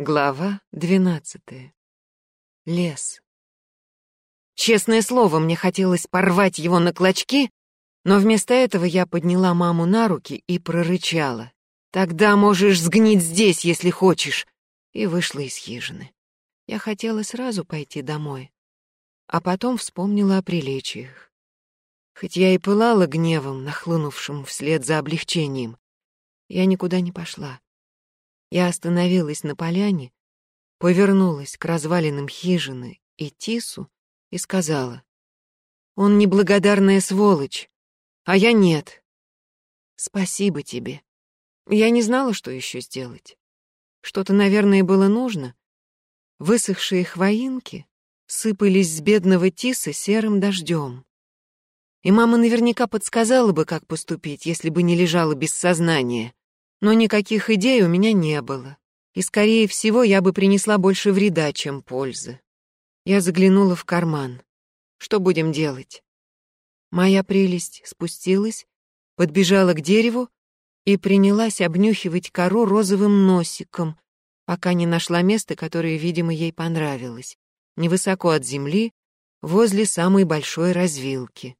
Глава двенадцатая. Лес. Честное слово, мне хотелось порвать его на клочки, но вместо этого я подняла маму на руки и прорычала. «Тогда можешь сгнить здесь, если хочешь!» И вышла из хижины. Я хотела сразу пойти домой, а потом вспомнила о приличиях. Хоть я и пылала гневом, нахлынувшим вслед за облегчением, я никуда не пошла. Я остановилась на поляне, повернулась к развалинам хижины и Тису и сказала, «Он неблагодарная сволочь, а я нет. Спасибо тебе. Я не знала, что еще сделать. Что-то, наверное, было нужно. Высохшие хвоинки сыпались с бедного Тиса серым дождем. И мама наверняка подсказала бы, как поступить, если бы не лежала без сознания. Но никаких идей у меня не было, и, скорее всего, я бы принесла больше вреда, чем пользы. Я заглянула в карман. Что будем делать? Моя прелесть спустилась, подбежала к дереву и принялась обнюхивать кору розовым носиком, пока не нашла место, которое, видимо, ей понравилось, невысоко от земли, возле самой большой развилки.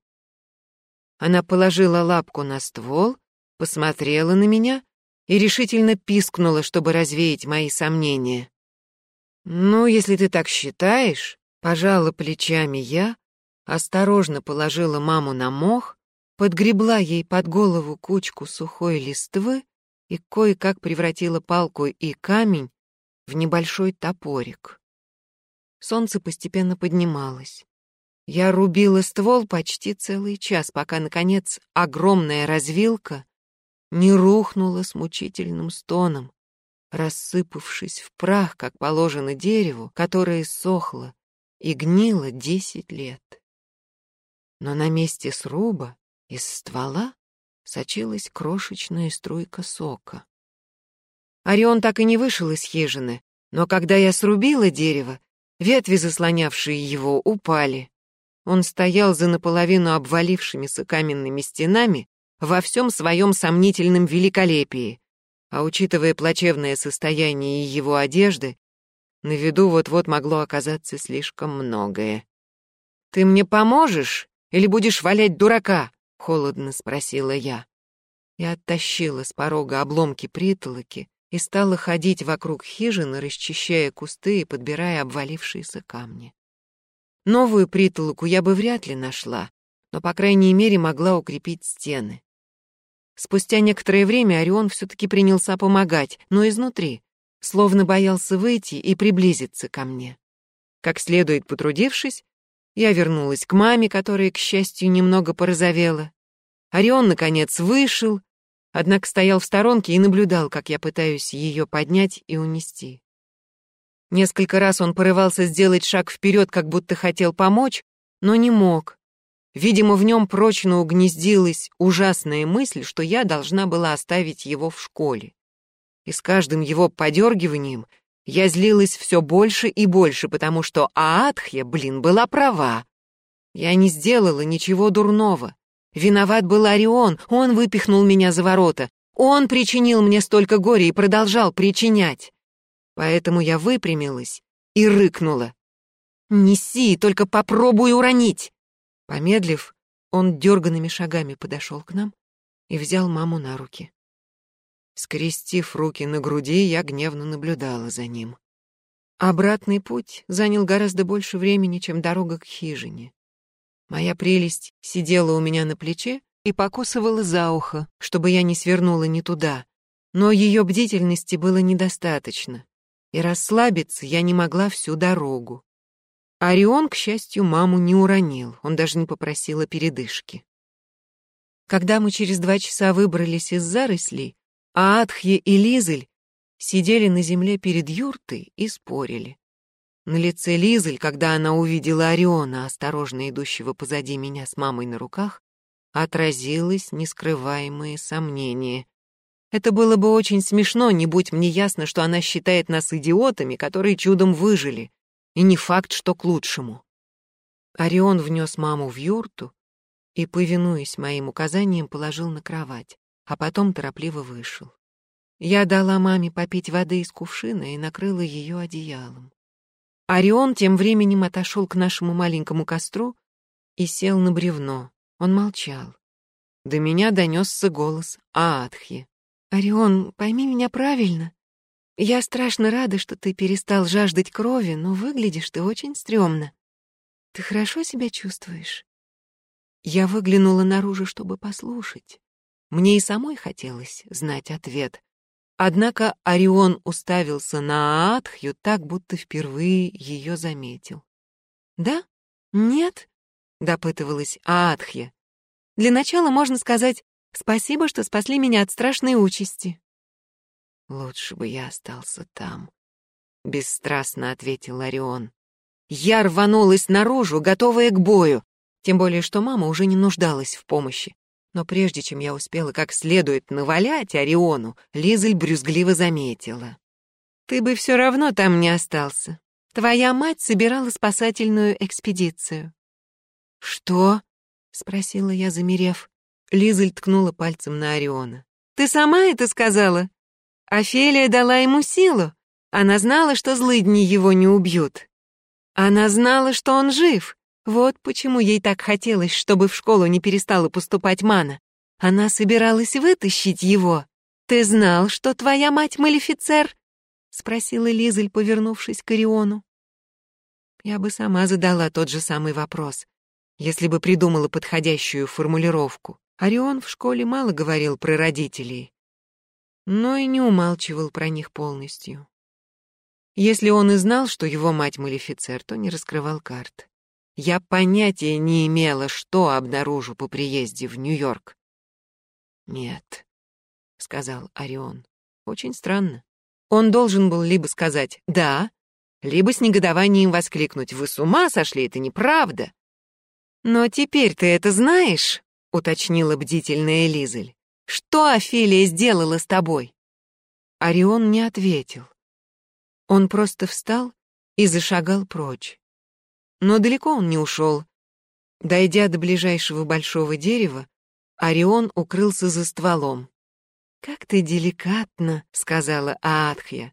Она положила лапку на ствол, посмотрела на меня и решительно пискнула, чтобы развеять мои сомнения. «Ну, если ты так считаешь», — пожала плечами я, осторожно положила маму на мох, подгребла ей под голову кучку сухой листвы и кое-как превратила палку и камень в небольшой топорик. Солнце постепенно поднималось. Я рубила ствол почти целый час, пока, наконец, огромная развилка не рухнула с мучительным стоном, рассыпавшись в прах, как положено дереву, которое сохло и гнило десять лет. Но на месте сруба из ствола сочилась крошечная струйка сока. Орион так и не вышел из хижины, но когда я срубила дерево, ветви, заслонявшие его, упали. Он стоял за наполовину обвалившимися каменными стенами во всем своем сомнительном великолепии, а учитывая плачевное состояние его одежды, на виду вот-вот могло оказаться слишком многое. «Ты мне поможешь или будешь валять дурака?» — холодно спросила я. Я оттащила с порога обломки притолоки и стала ходить вокруг хижины, расчищая кусты и подбирая обвалившиеся камни. Новую притолоку я бы вряд ли нашла, но, по крайней мере, могла укрепить стены. Спустя некоторое время Орион все-таки принялся помогать, но изнутри, словно боялся выйти и приблизиться ко мне. Как следует потрудившись, я вернулась к маме, которая, к счастью, немного порозовела. Орион, наконец, вышел, однако стоял в сторонке и наблюдал, как я пытаюсь ее поднять и унести. Несколько раз он порывался сделать шаг вперед, как будто хотел помочь, но не мог. Видимо, в нем прочно угнездилась ужасная мысль, что я должна была оставить его в школе. И с каждым его подергиванием я злилась все больше и больше, потому что Аатхья, блин, была права. Я не сделала ничего дурного. Виноват был Орион, он выпихнул меня за ворота. Он причинил мне столько горя и продолжал причинять. Поэтому я выпрямилась и рыкнула. «Неси, только попробуй уронить!» Помедлив, он дерганными шагами подошел к нам и взял маму на руки. Скрестив руки на груди, я гневно наблюдала за ним. Обратный путь занял гораздо больше времени, чем дорога к хижине. Моя прелесть сидела у меня на плече и покусывала за ухо, чтобы я не свернула не туда, но ее бдительности было недостаточно, и расслабиться я не могла всю дорогу. Орион, к счастью, маму не уронил, он даже не попросил о передышке. Когда мы через два часа выбрались из зарослей, Аатхье и Лизель сидели на земле перед юртой и спорили. На лице Лизель, когда она увидела Ориона, осторожно идущего позади меня с мамой на руках, отразилось нескрываемое сомнение. Это было бы очень смешно, не будь мне ясно, что она считает нас идиотами, которые чудом выжили и не факт, что к лучшему. Орион внес маму в юрту и, повинуясь моим указаниям, положил на кровать, а потом торопливо вышел. Я дала маме попить воды из кувшина и накрыла ее одеялом. Орион тем временем отошел к нашему маленькому костру и сел на бревно. Он молчал. До меня донесся голос Аатхи. «Орион, пойми меня правильно. Я страшно рада, что ты перестал жаждать крови, но выглядишь ты очень стрёмно. Ты хорошо себя чувствуешь?» Я выглянула наружу, чтобы послушать. Мне и самой хотелось знать ответ. Однако Орион уставился на Аатхью так, будто впервые ее заметил. «Да? Нет?» — допытывалась Аатхья. «Для начала можно сказать спасибо, что спасли меня от страшной участи». «Лучше бы я остался там», — бесстрастно ответил Орион. Я рванулась наружу, готовая к бою, тем более что мама уже не нуждалась в помощи. Но прежде чем я успела как следует навалять Ориону, Лизель брюзгливо заметила. «Ты бы все равно там не остался. Твоя мать собирала спасательную экспедицию». «Что?» — спросила я, замерев. Лизель ткнула пальцем на Ориона. «Ты сама это сказала? Офелия дала ему силу. Она знала, что злыдни его не убьют. Она знала, что он жив. Вот почему ей так хотелось, чтобы в школу не перестала поступать мана. Она собиралась вытащить его. Ты знал, что твоя мать малефицер? спросила Лизель, повернувшись к Ориону. Я бы сама задала тот же самый вопрос, если бы придумала подходящую формулировку. Орион в школе мало говорил про родителей, но и не умалчивал про них полностью. Если он и знал, что его мать малефицер, то не раскрывал карт. Я понятия не имела, что обнаружу по приезде в Нью-Йорк. «Нет», — сказал Орион. «Очень странно. Он должен был либо сказать «да», либо с негодованием воскликнуть «Вы с ума сошли, это неправда!» «Но теперь ты это знаешь?» — уточнила бдительная Лизель. «Что Офелия сделала с тобой?» Орион не ответил. Он просто встал и зашагал прочь. Но далеко он не ушел. Дойдя до ближайшего большого дерева, Орион укрылся за стволом. «Как ты деликатно», — сказала Аатхья.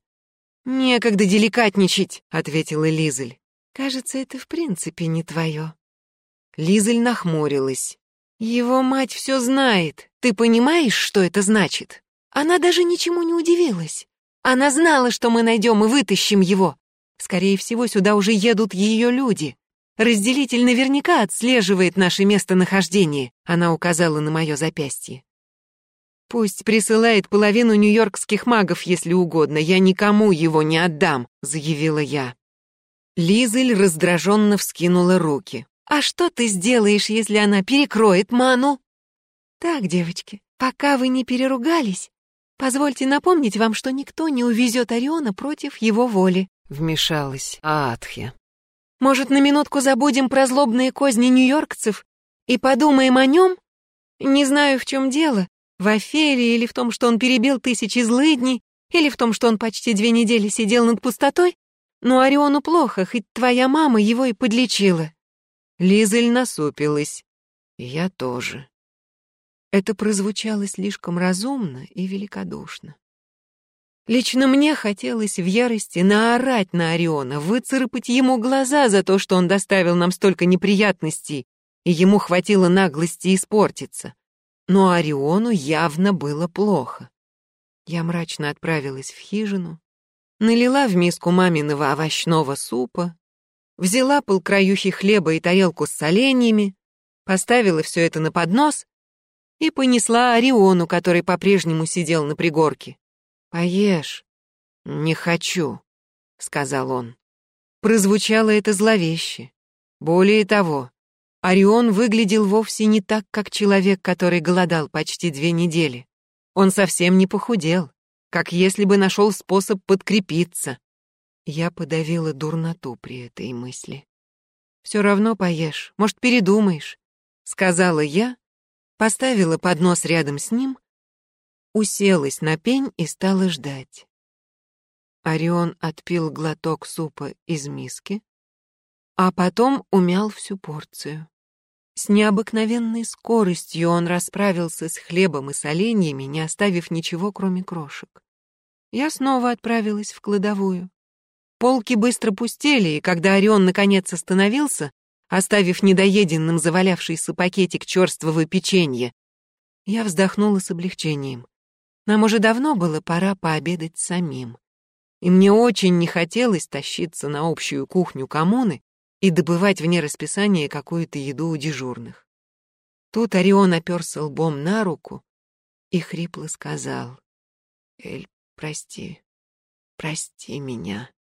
«Некогда деликатничать», — ответила Лизель. «Кажется, это в принципе не твое». Лизель нахмурилась. «Его мать все знает. Ты понимаешь, что это значит?» Она даже ничему не удивилась. Она знала, что мы найдем и вытащим его. Скорее всего, сюда уже едут ее люди. Разделитель наверняка отслеживает наше местонахождение, она указала на мое запястье. Пусть присылает половину нью-йоркских магов, если угодно, я никому его не отдам, заявила я. Лизель раздраженно вскинула руки. «А что ты сделаешь, если она перекроет ману?» «Так, девочки, пока вы не переругались, позвольте напомнить вам, что никто не увезет Ориона против его воли. — вмешалась Аатхи. «Может, на минутку забудем про злобные козни нью-йоркцев и подумаем о нем? Не знаю, в чем дело, в Офелии или в том, что он перебил тысячи злыдней, или в том, что он почти две недели сидел над пустотой, но Ориону плохо, хоть твоя мама его и подлечила». Лизель насупилась. «Я тоже». Это прозвучало слишком разумно и великодушно. Лично мне хотелось в ярости наорать на Ориона, выцарапать ему глаза за то, что он доставил нам столько неприятностей, и ему хватило наглости испортиться. Но Ориону явно было плохо. Я мрачно отправилась в хижину, налила в миску маминого овощного супа, взяла полкраюхи хлеба и тарелку с соленьями, поставила все это на поднос и понесла Ориону, который по-прежнему сидел на пригорке. «Поешь». «Не хочу», — сказал он. Прозвучало это зловеще. Более того, Орион выглядел вовсе не так, как человек, который голодал почти две недели. Он совсем не похудел, как если бы нашел способ подкрепиться. Я подавила дурноту при этой мысли. «Все равно поешь, может, передумаешь», — сказала я, поставила поднос рядом с ним уселась на пень и стала ждать. Орион отпил глоток супа из миски, а потом умял всю порцию. С необыкновенной скоростью он расправился с хлебом и соленьями, не оставив ничего, кроме крошек. Я снова отправилась в кладовую. Полки быстро пустели, и когда Орион наконец остановился, оставив недоеденным завалявшийся пакетик черствого печенья, я вздохнула с облегчением. Нам уже давно было пора пообедать самим. И мне очень не хотелось тащиться на общую кухню коммуны и добывать вне расписания какую-то еду у дежурных. Тут Орион оперся лбом на руку и хрипло сказал, «Эль, прости, прости меня».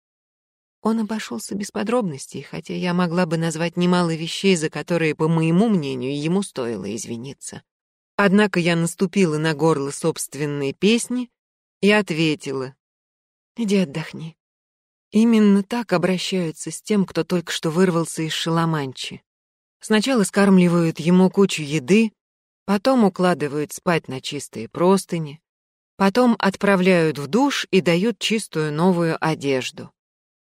Он обошелся без подробностей, хотя я могла бы назвать немало вещей, за которые, по моему мнению, ему стоило извиниться. Однако я наступила на горло собственной песни и ответила, «Иди отдохни». Именно так обращаются с тем, кто только что вырвался из шаламанчи. Сначала скармливают ему кучу еды, потом укладывают спать на чистые простыни, потом отправляют в душ и дают чистую новую одежду.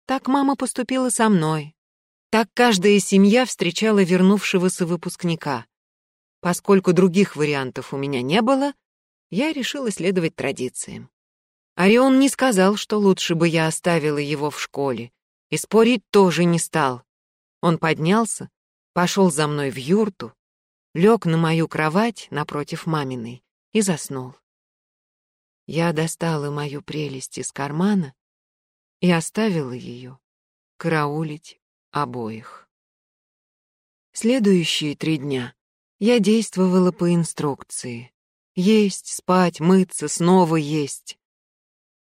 Так мама поступила со мной. Так каждая семья встречала вернувшегося выпускника. Поскольку других вариантов у меня не было, я решила следовать традициям. Орион не сказал, что лучше бы я оставила его в школе, и спорить тоже не стал. Он поднялся, пошел за мной в юрту, лег на мою кровать напротив маминой и заснул. Я достала мою прелесть из кармана и оставила ее караулить обоих. Следующие три дня я действовала по инструкции. Есть, спать, мыться, снова есть.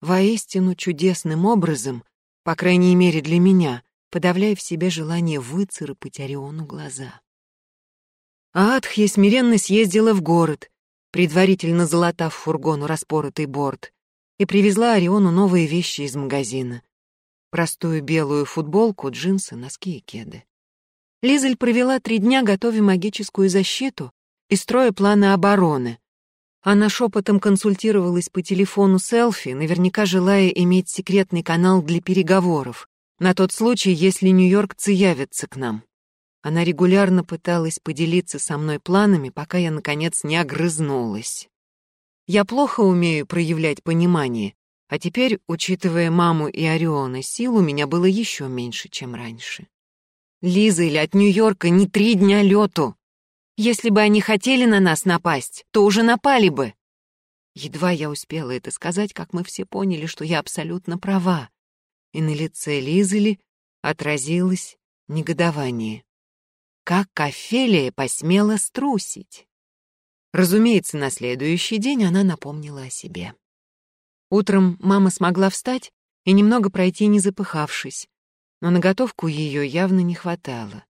Воистину чудесным образом, по крайней мере для меня, подавляя в себе желание выцарапать Ориону глаза. А Адхья смиренно съездила в город, предварительно залатав фургону распоротый борт, и привезла Ориону новые вещи из магазина. Простую белую футболку, джинсы, носки и кеды. Лизель провела три дня, готовя магическую защиту и строя планы обороны. Она шепотом консультировалась по телефону селфи, наверняка желая иметь секретный канал для переговоров, на тот случай, если нью-йоркцы явятся к нам. Она регулярно пыталась поделиться со мной планами, пока я, наконец, не огрызнулась. Я плохо умею проявлять понимание, а теперь, учитывая маму и Ориона, сил у меня было еще меньше, чем раньше. Лиза или от Нью-Йорка не три дня лету. Если бы они хотели на нас напасть, то уже напали бы. Едва я успела это сказать, как мы все поняли, что я абсолютно права и на лице Лизели отразилось негодование. Как Офелия посмела струсить? Разумеется, на следующий день она напомнила о себе. Утром мама смогла встать и немного пройти, не запыхавшись, но на готовку ее явно не хватало.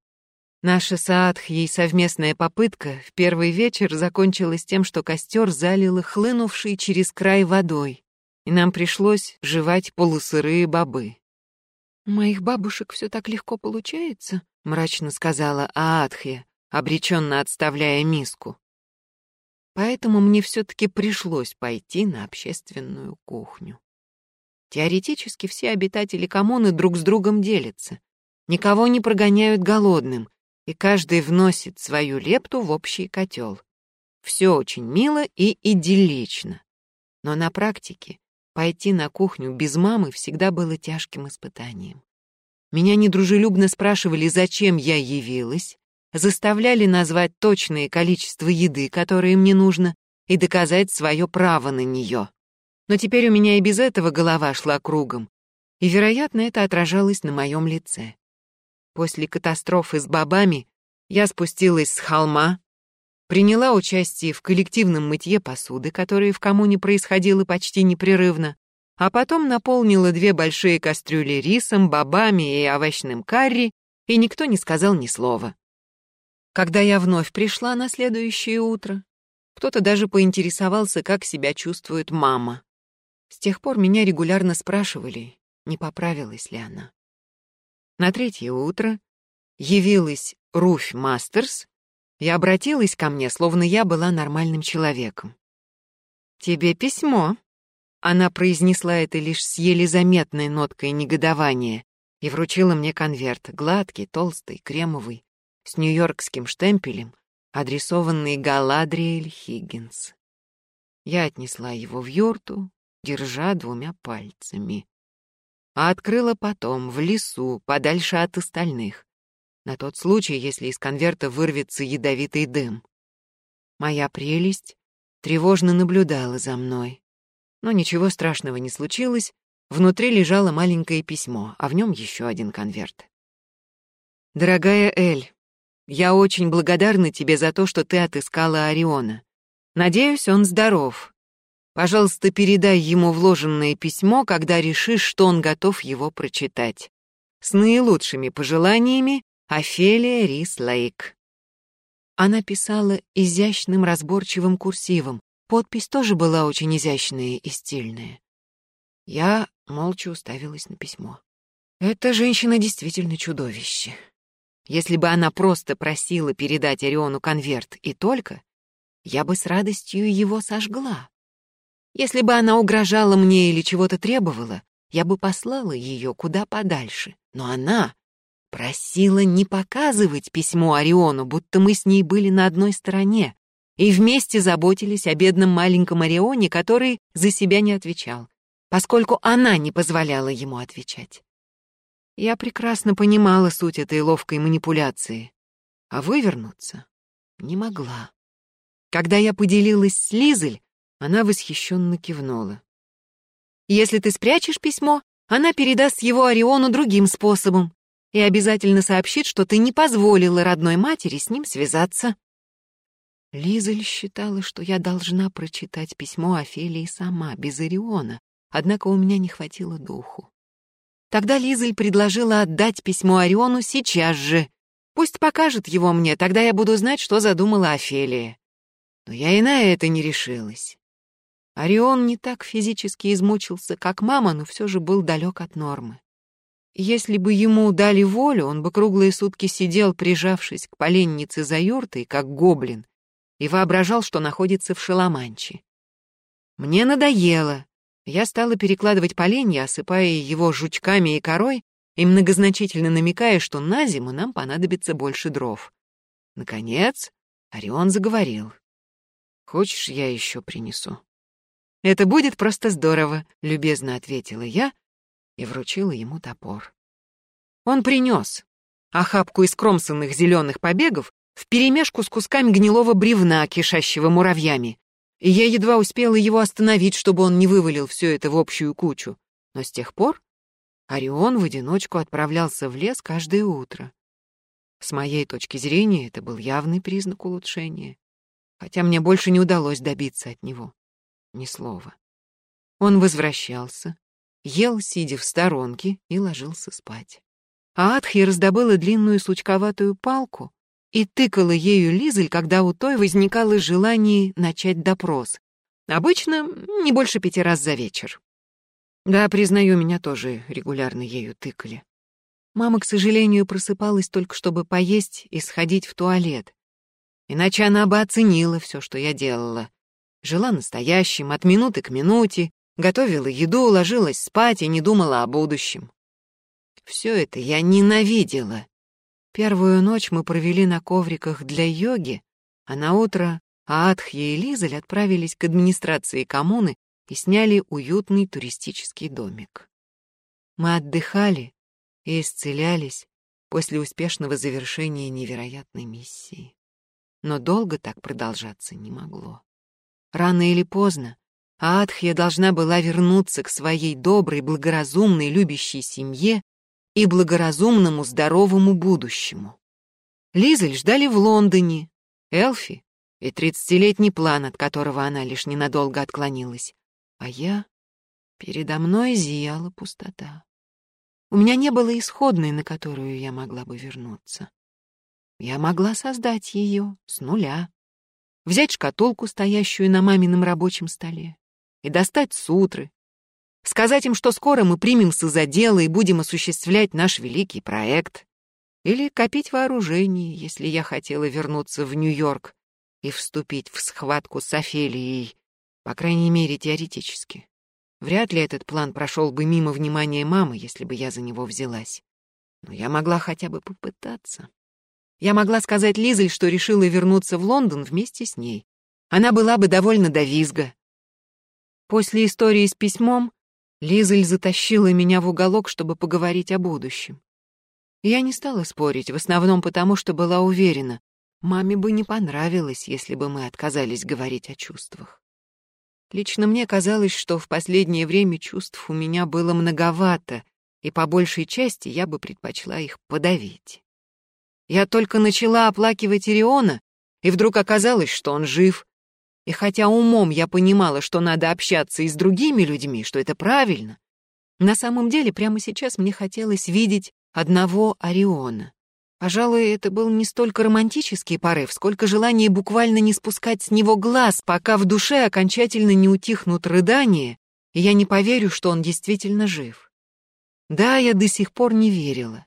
Наша Саадх, ей совместная попытка, в первый вечер закончилась тем, что костер залило хлынувшей через край водой и нам пришлось жевать полусырые бобы. «У моих бабушек все так легко получается», — мрачно сказала Аатхья, обреченно отставляя миску. Поэтому мне все-таки пришлось пойти на общественную кухню. Теоретически все обитатели коммуны друг с другом делятся, никого не прогоняют голодным, и каждый вносит свою лепту в общий котел. Все очень мило и идиллично. Но на практике Пойти на кухню без мамы всегда было тяжким испытанием. Меня недружелюбно спрашивали, зачем я явилась, заставляли назвать точное количество еды, которое мне нужно, и доказать свое право на нее. Но теперь у меня и без этого голова шла кругом, и, вероятно, это отражалось на моем лице. После катастрофы с бобами я спустилась с холма, приняла участие в коллективном мытье посуды, которое в коммуне происходило почти непрерывно, а потом наполнила две большие кастрюли рисом, бобами и овощным карри, и никто не сказал ни слова. Когда я вновь пришла на следующее утро, кто-то даже поинтересовался, как себя чувствует мама. С тех пор меня регулярно спрашивали, не поправилась ли она. На третье утро явилась Руфь Мастерс и обратилась ко мне, словно я была нормальным человеком. «Тебе письмо». Она произнесла это лишь с еле заметной ноткой негодования и вручила мне конверт, гладкий, толстый, кремовый, с нью-йоркским штемпелем, адресованный Галадриэль Хиггинс. Я отнесла его в юрту, держа двумя пальцами. А открыла потом, в лесу, подальше от остальных, на тот случай, если из конверта вырвется ядовитый дым. Моя прелесть тревожно наблюдала за мной. Но ничего страшного не случилось, внутри лежало маленькое письмо, а в нем еще один конверт. «Дорогая Эль, я очень благодарна тебе за то, что ты отыскала Ориона. Надеюсь, он здоров. Пожалуйста, передай ему вложенное письмо, когда решишь, что он готов его прочитать. С наилучшими пожеланиями, Офелия Рис Лейк. Она писала изящным разборчивым курсивом. Подпись тоже была очень изящная и стильная. Я молча уставилась на письмо. Эта женщина действительно чудовище. Если бы она просто просила передать Ориону конверт и только, я бы с радостью его сожгла. Если бы она угрожала мне или чего-то требовала, я бы послала ее куда подальше. Но она просила не показывать письмо Ориону, будто мы с ней были на одной стороне, и вместе заботились о бедном маленьком Орионе, который за себя не отвечал, поскольку она не позволяла ему отвечать. Я прекрасно понимала суть этой ловкой манипуляции, а вывернуться не могла. Когда я поделилась с Лизель, она восхищенно кивнула. «Если ты спрячешь письмо, она передаст его Ориону другим способом и обязательно сообщит, что ты не позволила родной матери с ним связаться». Лизель считала, что я должна прочитать письмо Офелии сама, без Ориона, однако у меня не хватило духу. Тогда Лизель предложила отдать письмо Ориону сейчас же. Пусть покажет его мне, тогда я буду знать, что задумала Офелия. Но я и на это не решилась. Орион не так физически измучился, как мама, но все же был далек от нормы. Если бы ему дали волю, он бы круглые сутки сидел, прижавшись к поленнице за юртой, как гоблин, и воображал, что находится в Шаламанче. Мне надоело, я стала перекладывать поленья, осыпая его жучками и корой, и многозначительно намекая, что на зиму нам понадобится больше дров. Наконец, Орион заговорил. «Хочешь, я еще принесу?» «Это будет просто здорово», — любезно ответила я и вручила ему топор. Он принес охапку из кромсанных зеленых побегов вперемешку с кусками гнилого бревна, кишащего муравьями, и я едва успела его остановить, чтобы он не вывалил все это в общую кучу. Но с тех пор Орион в одиночку отправлялся в лес каждое утро. С моей точки зрения, это был явный признак улучшения, хотя мне больше не удалось добиться от него ни слова. Он возвращался, ел, сидя в сторонке, и ложился спать. А Адхи раздобыла длинную сучковатую палку и тыкала ею Лизель, когда у той возникало желание начать допрос. Обычно не больше пяти раз за вечер. Да, признаю, меня тоже регулярно ею тыкали. Мама, к сожалению, просыпалась только чтобы поесть и сходить в туалет. Иначе она бы оценила все, что я делала. Жила настоящим, от минуты к минуте, готовила еду, ложилась спать и не думала о будущем. Все это я ненавидела Первую ночь мы провели на ковриках для йоги, а на утро Аадхья и Лизель отправились к администрации коммуны и сняли уютный туристический домик. Мы отдыхали и исцелялись после успешного завершения невероятной миссии. Но долго так продолжаться не могло. Рано или поздно Аадхья должна была вернуться к своей доброй, благоразумной, любящей семье и благоразумному здоровому будущему. Лизель ждали в Лондоне, Элфи и тридцатилетний план, от которого она лишь ненадолго отклонилась. А я... Передо мной зияла пустота. У меня не было исходной, на которую я могла бы вернуться. Я могла создать ее с нуля, взять шкатулку, стоящую на мамином рабочем столе, и достать сутры, Сказать им, что скоро мы примемся за дело и будем осуществлять наш великий проект. Или копить вооружение, если я хотела вернуться в Нью-Йорк и вступить в схватку с Офелией, по крайней мере, теоретически. Вряд ли этот план прошел бы мимо внимания мамы, если бы я за него взялась. Но я могла хотя бы попытаться. Я могла сказать Лизель, что решила вернуться в Лондон вместе с ней. Она была бы довольна до визга. После истории с письмом Лизель затащила меня в уголок, чтобы поговорить о будущем. Я не стала спорить, в основном потому, что была уверена, маме бы не понравилось, если бы мы отказались говорить о чувствах. Лично мне казалось, что в последнее время чувств у меня было многовато, и по большей части я бы предпочла их подавить. Я только начала оплакивать Ириона, и вдруг оказалось, что он жив. И хотя умом я понимала, что надо общаться и с другими людьми, что это правильно, на самом деле прямо сейчас мне хотелось видеть одного Ориона. Пожалуй, это был не столько романтический порыв, сколько желание буквально не спускать с него глаз, пока в душе окончательно не утихнут рыдания, и я не поверю, что он действительно жив. Да, я до сих пор не верила.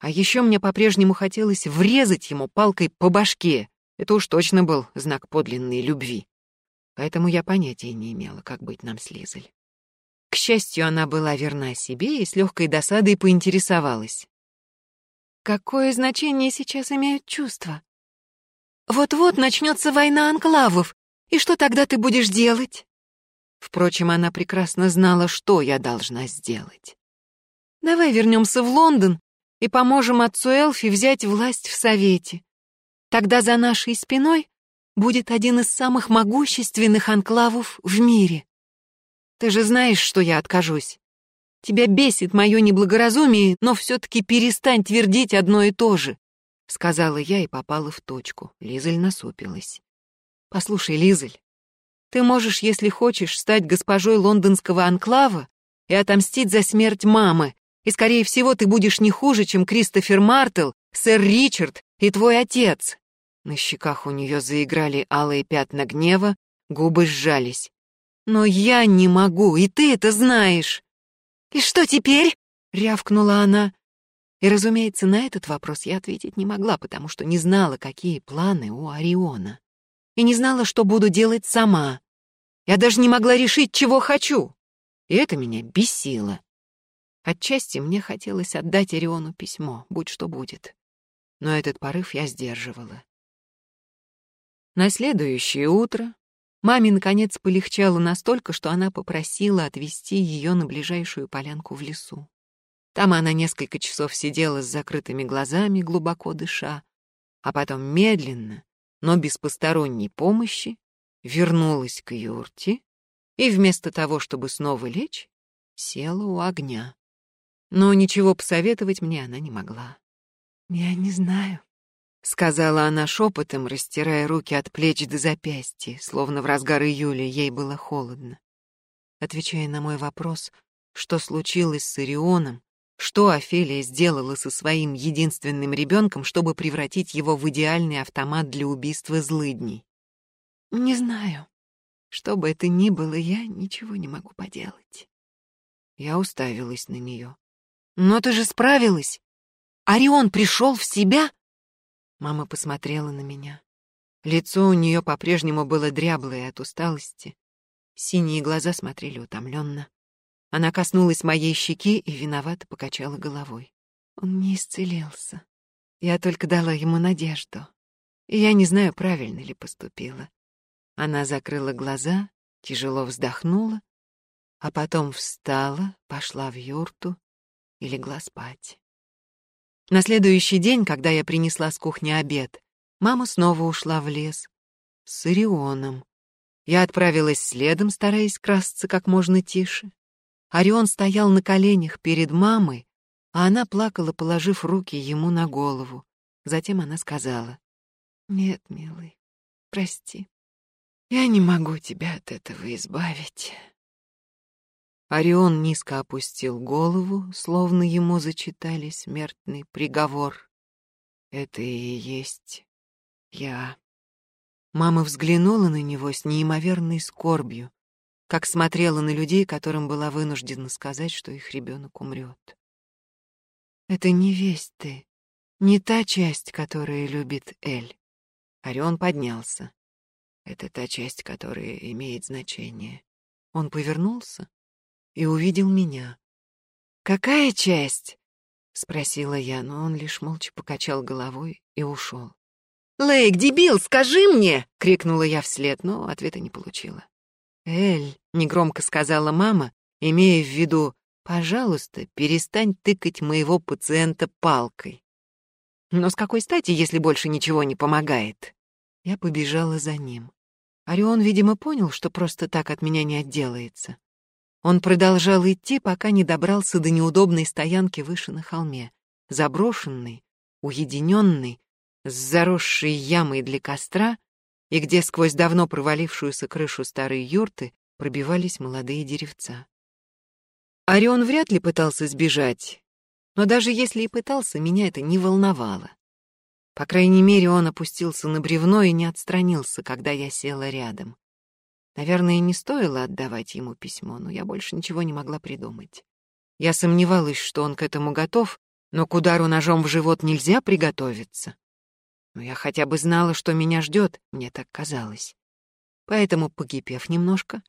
А еще мне по-прежнему хотелось врезать ему палкой по башке. Это уж точно был знак подлинной любви. Поэтому я понятия не имела, как быть нам с Лизель. К счастью, она была верна себе и с легкой досадой поинтересовалась. Какое значение сейчас имеют чувства? Вот-вот начнется война анклавов, и что тогда ты будешь делать? Впрочем, она прекрасно знала, что я должна сделать. Давай вернемся в Лондон и поможем отцу Элфи взять власть в Совете. Тогда за нашей спиной будет один из самых могущественных анклавов в мире. Ты же знаешь, что я откажусь. Тебя бесит мое неблагоразумие, но все-таки перестань твердить одно и то же», — сказала я и попала в точку. Лизель насупилась. «Послушай, Лизель, ты можешь, если хочешь, стать госпожой лондонского анклава и отомстить за смерть мамы, и, скорее всего, ты будешь не хуже, чем Кристофер Мартел, сэр Ричард и твой отец». На щеках у нее заиграли алые пятна гнева, губы сжались. «Но я не могу, и ты это знаешь!» «И что теперь?» — рявкнула она. И, разумеется, на этот вопрос я ответить не могла, потому что не знала, какие планы у Ориона. И не знала, что буду делать сама. Я даже не могла решить, чего хочу. И это меня бесило. Отчасти мне хотелось отдать Ориону письмо, будь что будет. Но этот порыв я сдерживала. На следующее утро Маме, наконец, полегчало настолько, что она попросила отвезти ее на ближайшую полянку в лесу. Там она несколько часов сидела с закрытыми глазами, глубоко дыша, а потом медленно, но без посторонней помощи, вернулась к юрте и вместо того, чтобы снова лечь, села у огня. Но ничего посоветовать мне она не могла. «Я не знаю», — сказала она шепотом, растирая руки от плеч до запястья, словно в разгар июля ей было холодно. Отвечая на мой вопрос, что случилось с Орионом, что Офелия сделала со своим единственным ребенком, чтобы превратить его в идеальный автомат для убийства злыдней. «Не знаю. Что бы это ни было, я ничего не могу поделать». Я уставилась на нее. «Но ты же справилась! Орион пришел в себя?» Мама посмотрела на меня. Лицо у нее по-прежнему было дряблое от усталости. Синие глаза смотрели утомленно. Она коснулась моей щеки и виновато покачала головой. Он не исцелился. Я только дала ему надежду. И я не знаю, правильно ли поступила. Она закрыла глаза, тяжело вздохнула, а потом встала, пошла в юрту и легла спать. На следующий день, когда я принесла с кухни обед, мама снова ушла в лес. С Орионом. Я отправилась следом, стараясь красться как можно тише. Орион стоял на коленях перед мамой, а она плакала, положив руки ему на голову. Затем она сказала, «Нет, милый, прости, я не могу тебя от этого избавить». Орион низко опустил голову, словно ему зачитали смертный приговор. «Это и есть я». Мама взглянула на него с неимоверной скорбью, как смотрела на людей, которым была вынуждена сказать, что их ребенок умрет. «Это не весь ты, не та часть, которая любит Эль». Орион поднялся. «Это та часть, которая имеет значение». Он повернулся и увидел меня. «Какая часть?» — спросила я, но он лишь молча покачал головой и ушел. «Лейк, дебил, скажи мне!» — крикнула я вслед, но ответа не получила. «Эль», — негромко сказала мама, имея в виду, «пожалуйста, перестань тыкать моего пациента палкой». «Но с какой стати, если больше ничего не помогает?» Я побежала за ним. Орион, видимо, понял, что просто так от меня не отделается. Он продолжал идти, пока не добрался до неудобной стоянки выше на холме, заброшенной, уединенной, с заросшей ямой для костра, и где сквозь давно провалившуюся крышу старой юрты пробивались молодые деревца. Орион вряд ли пытался сбежать, но даже если и пытался, меня это не волновало. По крайней мере, он опустился на бревно и не отстранился, когда я села рядом. Наверное, не стоило отдавать ему письмо, но я больше ничего не могла придумать. Я сомневалась, что он к этому готов, но к удару ножом в живот нельзя приготовиться. Но я хотя бы знала, что меня ждет, мне так казалось. Поэтому, покипев немножко,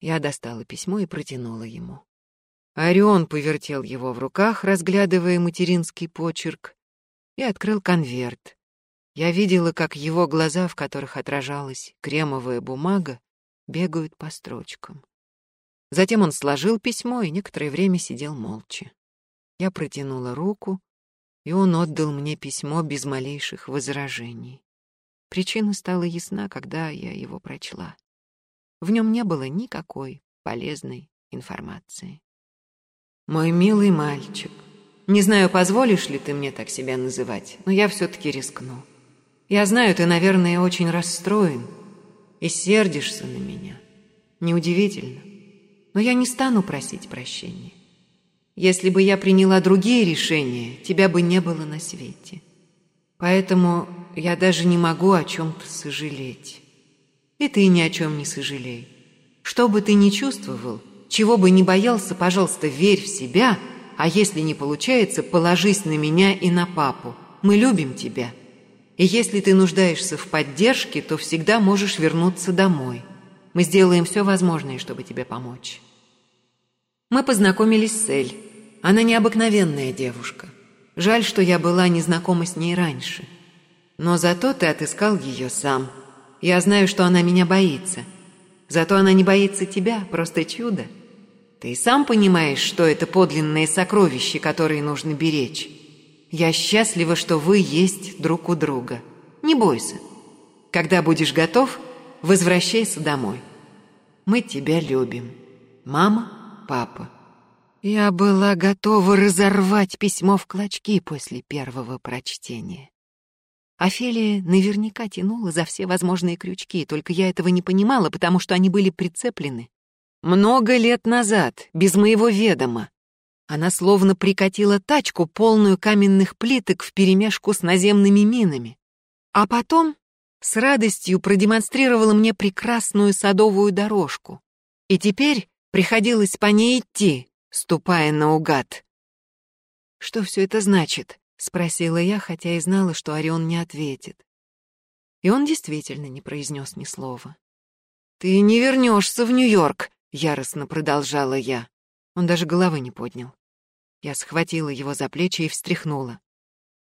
я достала письмо и протянула ему. Орион повертел его в руках, разглядывая материнский почерк, и открыл конверт. Я видела, как его глаза, в которых отражалась кремовая бумага, бегают по строчкам. Затем он сложил письмо и некоторое время сидел молча. Я протянула руку, и он отдал мне письмо без малейших возражений. Причина стала ясна, когда я его прочла. В нем не было никакой полезной информации. «Мой милый мальчик», не знаю, позволишь ли ты мне так себя называть, но я все-таки рискну. Я знаю, ты, наверное, очень расстроен и сердишься на меня. Неудивительно. Но я не стану просить прощения. Если бы я приняла другие решения, тебя бы не было на свете. Поэтому я даже не могу о чем-то сожалеть. И ты ни о чем не сожалей. Что бы ты ни чувствовал, чего бы ни боялся, пожалуйста, верь в себя — а если не получается, положись на меня и на папу. Мы любим тебя. И если ты нуждаешься в поддержке, то всегда можешь вернуться домой. Мы сделаем все возможное, чтобы тебе помочь. Мы познакомились с Эль. Она необыкновенная девушка. Жаль, что я была не знакома с ней раньше. Но зато ты отыскал ее сам. Я знаю, что она меня боится. Зато она не боится тебя, просто чудо. Ты сам понимаешь, что это подлинные сокровища, которые нужно беречь. Я счастлива, что вы есть друг у друга. Не бойся. Когда будешь готов, возвращайся домой. Мы тебя любим. Мама, папа. Я была готова разорвать письмо в клочки после первого прочтения. Офелия наверняка тянула за все возможные крючки, только я этого не понимала, потому что они были прицеплены много лет назад, без моего ведома. Она словно прикатила тачку, полную каменных плиток вперемешку с наземными минами. А потом с радостью продемонстрировала мне прекрасную садовую дорожку. И теперь приходилось по ней идти, ступая наугад. «Что все это значит?» — спросила я, хотя и знала, что Орион не ответит. И он действительно не произнес ни слова. «Ты не вернешься в Нью-Йорк», Яростно продолжала я. Он даже головы не поднял. Я схватила его за плечи и встряхнула.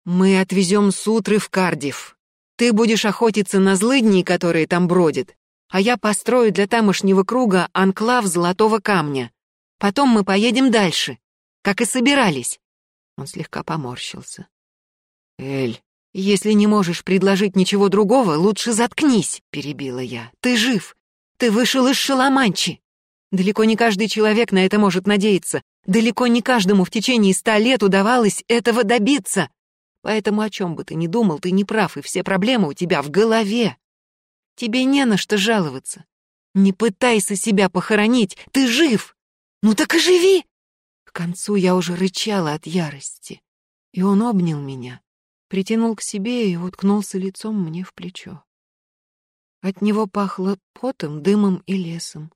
«Мы отвезем сутры в Кардив. Ты будешь охотиться на злыдней, которые там бродят, а я построю для тамошнего круга анклав золотого камня. Потом мы поедем дальше, как и собирались». Он слегка поморщился. «Эль, если не можешь предложить ничего другого, лучше заткнись», — перебила я. «Ты жив. Ты вышел из Шаламанчи. Далеко не каждый человек на это может надеяться. Далеко не каждому в течение ста лет удавалось этого добиться. Поэтому о чем бы ты ни думал, ты не прав, и все проблемы у тебя в голове. Тебе не на что жаловаться. Не пытайся себя похоронить, ты жив. Ну так и живи. К концу я уже рычала от ярости. И он обнял меня, притянул к себе и уткнулся лицом мне в плечо. От него пахло потом, дымом и лесом.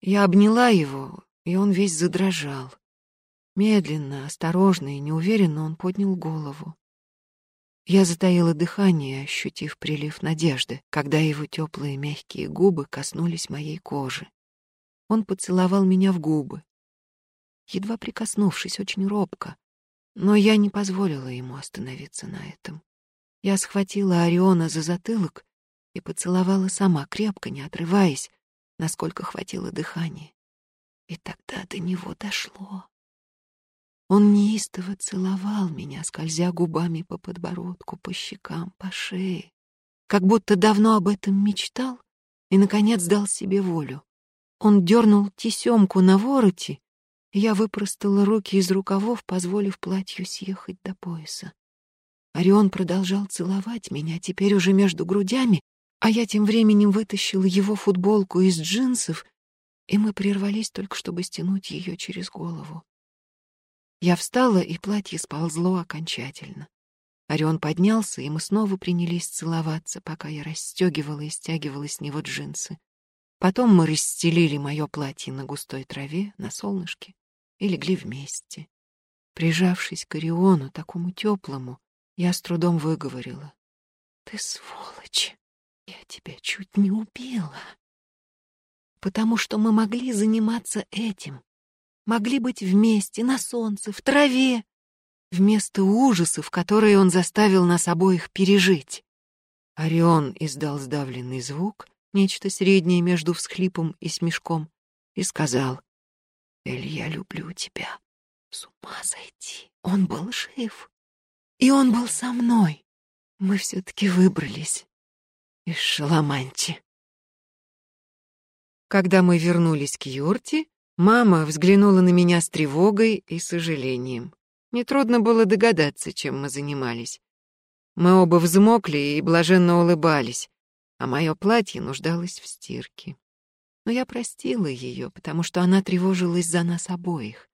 Я обняла его, и он весь задрожал. Медленно, осторожно и неуверенно он поднял голову. Я затаила дыхание, ощутив прилив надежды, когда его теплые мягкие губы коснулись моей кожи. Он поцеловал меня в губы, едва прикоснувшись очень робко, но я не позволила ему остановиться на этом. Я схватила Ориона за затылок и поцеловала сама, крепко, не отрываясь, насколько хватило дыхания. И тогда до него дошло. Он неистово целовал меня, скользя губами по подбородку, по щекам, по шее, как будто давно об этом мечтал и, наконец, дал себе волю. Он дернул тесемку на вороте, и я выпростала руки из рукавов, позволив платью съехать до пояса. Орион продолжал целовать меня, теперь уже между грудями, а я тем временем вытащила его футболку из джинсов, и мы прервались только, чтобы стянуть ее через голову. Я встала, и платье сползло окончательно. Орион поднялся, и мы снова принялись целоваться, пока я расстегивала и стягивала с него джинсы. Потом мы расстелили мое платье на густой траве, на солнышке, и легли вместе. Прижавшись к Ориону, такому теплому, я с трудом выговорила. «Ты сволочь! Я тебя чуть не убила!» Потому что мы могли заниматься этим, могли быть вместе, на солнце, в траве, вместо ужасов, которые он заставил нас обоих пережить. Орион издал сдавленный звук, нечто среднее между всхлипом и смешком, и сказал, «Эль, я люблю тебя. С ума сойти. Он был жив. И он был со мной. Мы все-таки выбрались из Шаламанти». Когда мы вернулись к юрте, Мама взглянула на меня с тревогой и сожалением. Нетрудно было догадаться, чем мы занимались. Мы оба взмокли и блаженно улыбались, а мое платье нуждалось в стирке. Но я простила ее, потому что она тревожилась за нас обоих.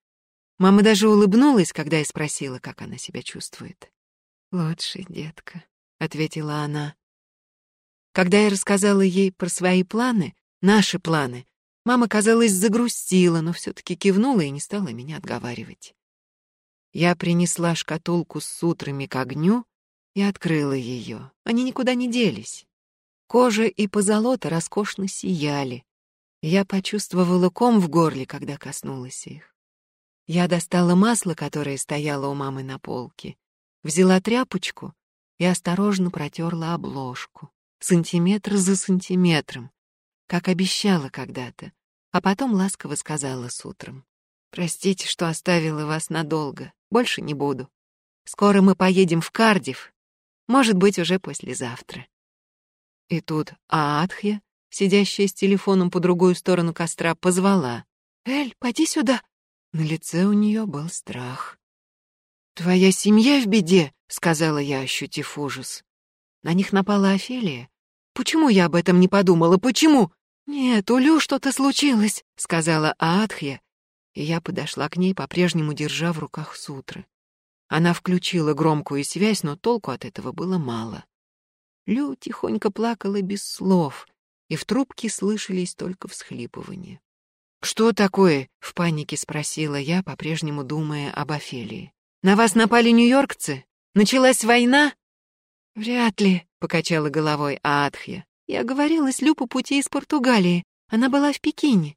Мама даже улыбнулась, когда я спросила, как она себя чувствует. «Лучше, детка», — ответила она. Когда я рассказала ей про свои планы, наши планы, Мама, казалось, загрустила, но все-таки кивнула и не стала меня отговаривать. Я принесла шкатулку с сутрами к огню и открыла ее. Они никуда не делись. Кожа и позолота роскошно сияли. Я почувствовала ком в горле, когда коснулась их. Я достала масло, которое стояло у мамы на полке, взяла тряпочку и осторожно протерла обложку, сантиметр за сантиметром, как обещала когда-то, а потом ласково сказала с утром. «Простите, что оставила вас надолго, больше не буду. Скоро мы поедем в Кардив, может быть, уже послезавтра». И тут Аатхья, сидящая с телефоном по другую сторону костра, позвала. «Эль, поди сюда!» На лице у нее был страх. «Твоя семья в беде», — сказала я, ощутив ужас. На них напала Офелия. «Почему я об этом не подумала? Почему?» «Нет, у Лю что-то случилось», — сказала Аатхья, я подошла к ней, по-прежнему держа в руках сутры. Она включила громкую связь, но толку от этого было мало. Лю тихонько плакала без слов, и в трубке слышались только всхлипывания. «Что такое?» — в панике спросила я, по-прежнему думая об Офелии. «На вас напали нью-йоркцы? Началась война?» «Вряд ли», — покачала головой Аатхья. Я говорила с Лю по пути из Португалии. Она была в Пекине.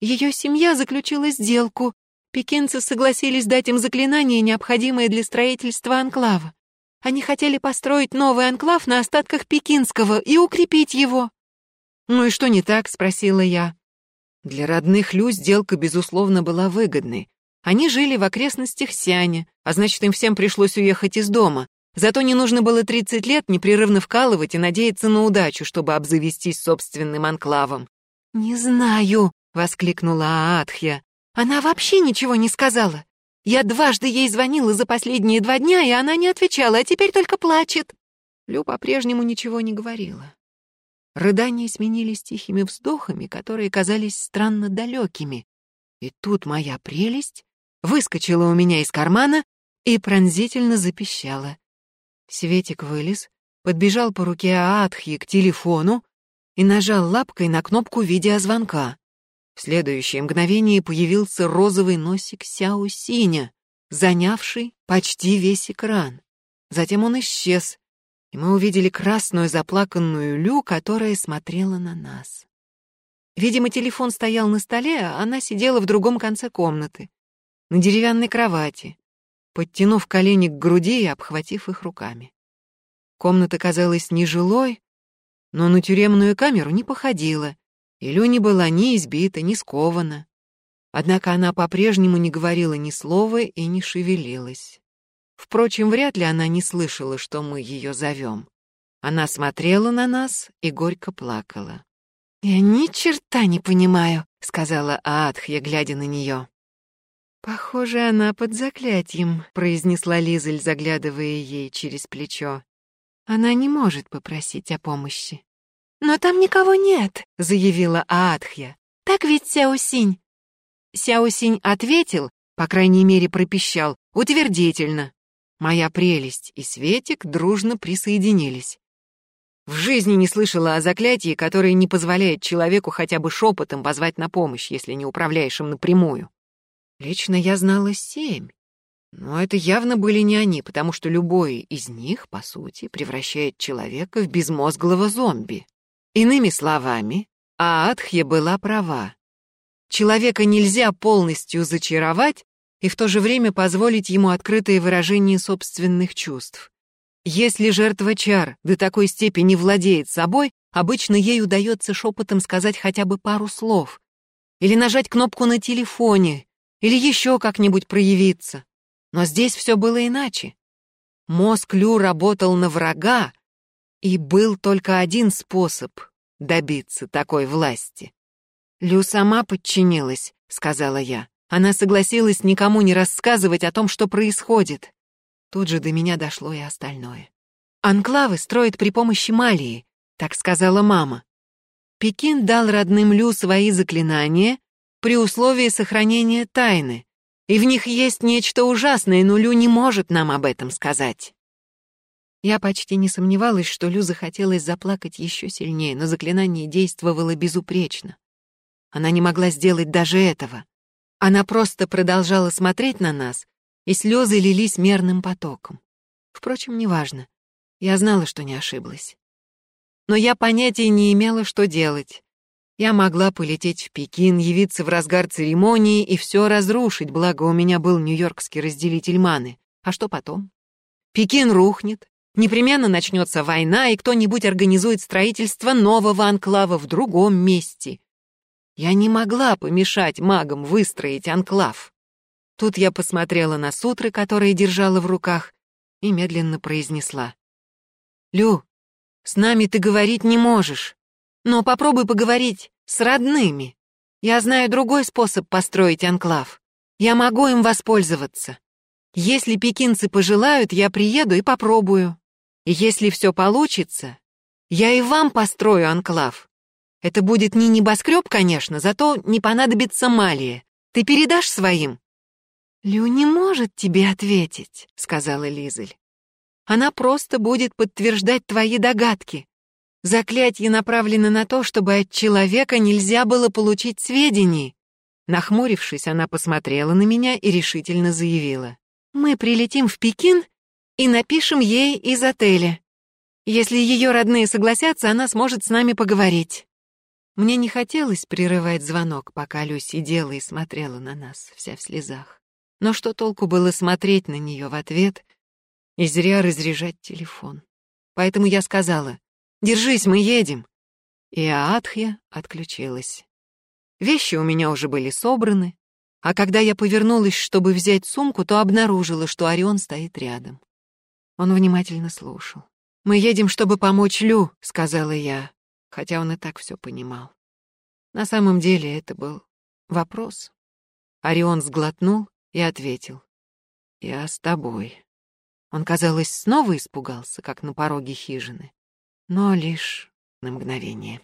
Ее семья заключила сделку. Пекинцы согласились дать им заклинание, необходимое для строительства анклава. Они хотели построить новый анклав на остатках пекинского и укрепить его. «Ну и что не так?» — спросила я. Для родных Лю сделка, безусловно, была выгодной. Они жили в окрестностях Сяня, а значит, им всем пришлось уехать из дома. Зато не нужно было 30 лет непрерывно вкалывать и надеяться на удачу, чтобы обзавестись собственным анклавом. «Не знаю», — воскликнула Аатхья. «Она вообще ничего не сказала. Я дважды ей звонила за последние два дня, и она не отвечала, а теперь только плачет». Лю по-прежнему ничего не говорила. Рыдания сменились тихими вздохами, которые казались странно далекими. И тут моя прелесть выскочила у меня из кармана и пронзительно запищала. Светик вылез, подбежал по руке Аатхи к телефону и нажал лапкой на кнопку видеозвонка. В следующее мгновение появился розовый носик Сяо Синя, занявший почти весь экран. Затем он исчез, и мы увидели красную заплаканную Лю, которая смотрела на нас. Видимо, телефон стоял на столе, а она сидела в другом конце комнаты, на деревянной кровати, подтянув колени к груди и обхватив их руками. Комната казалась нежилой, но на тюремную камеру не походила, И Лю была ни избита, ни скована. Однако она по-прежнему не говорила ни слова и не шевелилась. Впрочем, вряд ли она не слышала, что мы ее зовем. Она смотрела на нас и горько плакала. «Я ни черта не понимаю», — сказала Аатхья, глядя на нее. «Похоже, она под заклятием», — произнесла Лизель, заглядывая ей через плечо. «Она не может попросить о помощи». «Но там никого нет», — заявила Аатхья. «Так ведь, Сяосинь?» Сяосинь ответил, по крайней мере пропищал, утвердительно. Моя прелесть и Светик дружно присоединились. В жизни не слышала о заклятии, которое не позволяет человеку хотя бы шепотом позвать на помощь, если не управляешь им напрямую. Лично я знала семь. Но это явно были не они, потому что любой из них, по сути, превращает человека в безмозглого зомби. Иными словами, Аатхья была права. Человека нельзя полностью зачаровать и в то же время позволить ему открытое выражение собственных чувств. Если жертва чар до такой степени владеет собой, обычно ей удается шепотом сказать хотя бы пару слов. Или нажать кнопку на телефоне, или еще как-нибудь проявиться. Но здесь все было иначе. Мозг Лю работал на врага, и был только один способ добиться такой власти. «Лю сама подчинилась», — сказала я. Она согласилась никому не рассказывать о том, что происходит. Тут же до меня дошло и остальное. «Анклавы строят при помощи малии», — так сказала мама. Пекин дал родным Лю свои заклинания, при условии сохранения тайны, и в них есть нечто ужасное, но Лю не может нам об этом сказать. Я почти не сомневалась, что Лю захотелось заплакать еще сильнее, но заклинание действовало безупречно. Она не могла сделать даже этого. Она просто продолжала смотреть на нас, и слезы лились мерным потоком. Впрочем, неважно. Я знала, что не ошиблась. Но я понятия не имела, что делать. Я могла полететь в Пекин, явиться в разгар церемонии и все разрушить, благо у меня был нью-йоркский разделитель маны. А что потом? Пекин рухнет, непременно начнется война, и кто-нибудь организует строительство нового анклава в другом месте. Я не могла помешать магам выстроить анклав. Тут я посмотрела на сутры, которые держала в руках, и медленно произнесла. «Лю, с нами ты говорить не можешь, но попробуй поговорить с родными. Я знаю другой способ построить анклав. Я могу им воспользоваться. Если пекинцы пожелают, я приеду и попробую. И если все получится, я и вам построю анклав. Это будет не небоскреб, конечно, зато не понадобится малия. Ты передашь своим?» «Лю не может тебе ответить», — сказала Лизель. «Она просто будет подтверждать твои догадки. Заклятие направлено на то, чтобы от человека нельзя было получить сведений. Нахмурившись, она посмотрела на меня и решительно заявила. «Мы прилетим в Пекин и напишем ей из отеля. Если ее родные согласятся, она сможет с нами поговорить». Мне не хотелось прерывать звонок, пока Лю сидела и смотрела на нас, вся в слезах. Но что толку было смотреть на нее в ответ и зря разряжать телефон? Поэтому я сказала, Держись, мы едем!» И Аатхья отключилась. Вещи у меня уже были собраны, а когда я повернулась, чтобы взять сумку, то обнаружила, что Орион стоит рядом. Он внимательно слушал. «Мы едем, чтобы помочь Лю», — сказала я, хотя он и так все понимал. На самом деле это был вопрос. Орион сглотнул и ответил. «Я с тобой». Он, казалось, снова испугался, как на пороге хижины но лишь на мгновение.